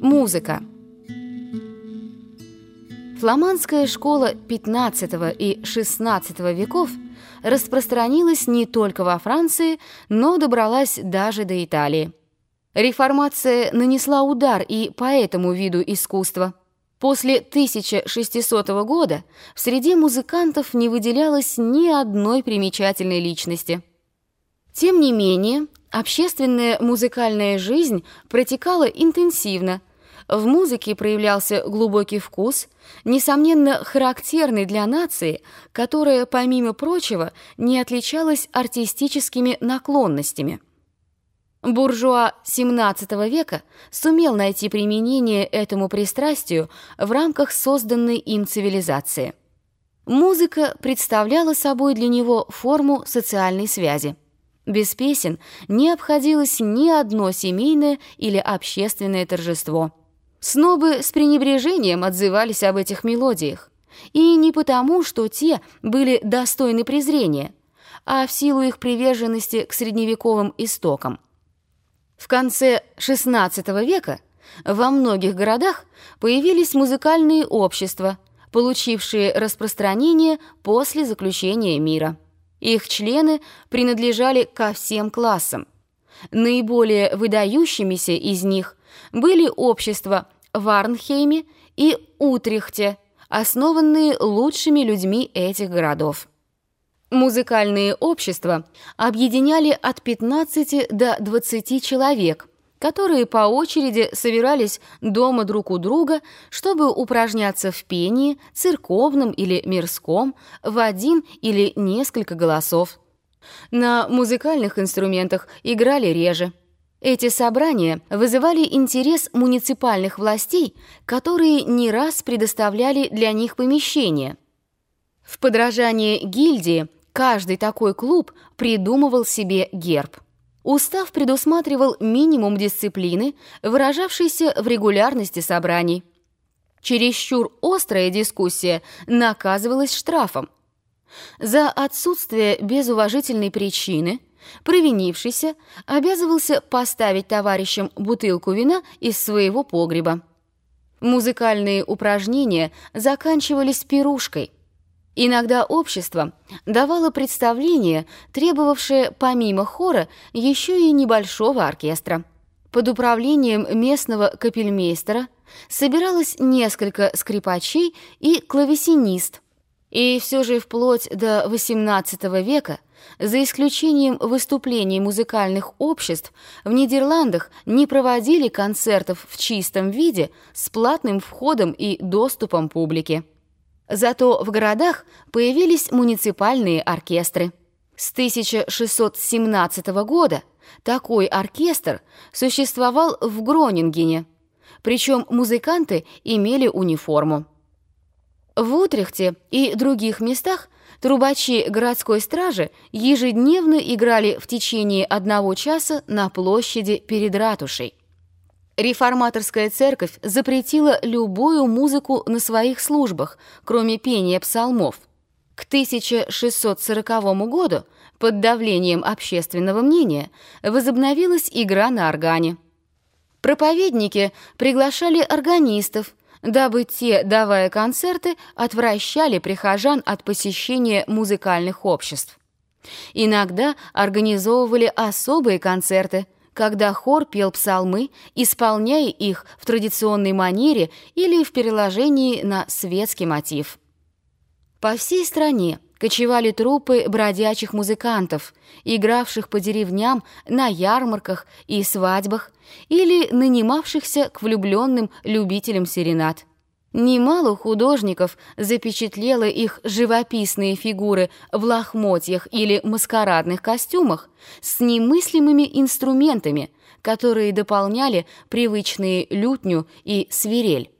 Музыка. Фламандская школа XV и XVI веков распространилась не только во Франции, но добралась даже до Италии. Реформация нанесла удар и по этому виду искусства. После 1600 года в среде музыкантов не выделялось ни одной примечательной личности. Тем не менее, общественная музыкальная жизнь протекала интенсивно. В музыке проявлялся глубокий вкус, несомненно характерный для нации, которая, помимо прочего, не отличалась артистическими наклонностями. Буржуа XVII века сумел найти применение этому пристрастию в рамках созданной им цивилизации. Музыка представляла собой для него форму социальной связи. Без песен не обходилось ни одно семейное или общественное торжество. Снобы с пренебрежением отзывались об этих мелодиях. И не потому, что те были достойны презрения, а в силу их приверженности к средневековым истокам. В конце XVI века во многих городах появились музыкальные общества, получившие распространение после заключения мира. Их члены принадлежали ко всем классам. Наиболее выдающимися из них были общества в Арнхейме и Утрехте, основанные лучшими людьми этих городов. Музыкальные общества объединяли от 15 до 20 человек, которые по очереди собирались дома друг у друга, чтобы упражняться в пении, церковном или мирском, в один или несколько голосов. На музыкальных инструментах играли реже. Эти собрания вызывали интерес муниципальных властей, которые не раз предоставляли для них помещения. В подражание гильдии Каждый такой клуб придумывал себе герб. Устав предусматривал минимум дисциплины, выражавшийся в регулярности собраний. Чересчур острая дискуссия наказывалась штрафом. За отсутствие без уважительной причины провинившийся обязывался поставить товарищам бутылку вина из своего погреба. Музыкальные упражнения заканчивались пирушкой. Иногда общество давало представление, требовавшее помимо хора еще и небольшого оркестра. Под управлением местного капельмейстера собиралось несколько скрипачей и клавесинист. И все же вплоть до XVIII века, за исключением выступлений музыкальных обществ, в Нидерландах не проводили концертов в чистом виде с платным входом и доступом публики. Зато в городах появились муниципальные оркестры. С 1617 года такой оркестр существовал в Гронингене, причем музыканты имели униформу. В Утрехте и других местах трубачи городской стражи ежедневно играли в течение одного часа на площади перед ратушей. Реформаторская церковь запретила любую музыку на своих службах, кроме пения псалмов. К 1640 году под давлением общественного мнения возобновилась игра на органе. Проповедники приглашали органистов, дабы те, давая концерты, отвращали прихожан от посещения музыкальных обществ. Иногда организовывали особые концерты – когда хор пел псалмы, исполняя их в традиционной манере или в переложении на светский мотив. По всей стране кочевали труппы бродячих музыкантов, игравших по деревням на ярмарках и свадьбах или нанимавшихся к влюбленным любителям серенад. Немало художников запечатлело их живописные фигуры в лохмотьях или маскарадных костюмах с немыслимыми инструментами, которые дополняли привычные лютню и свирель.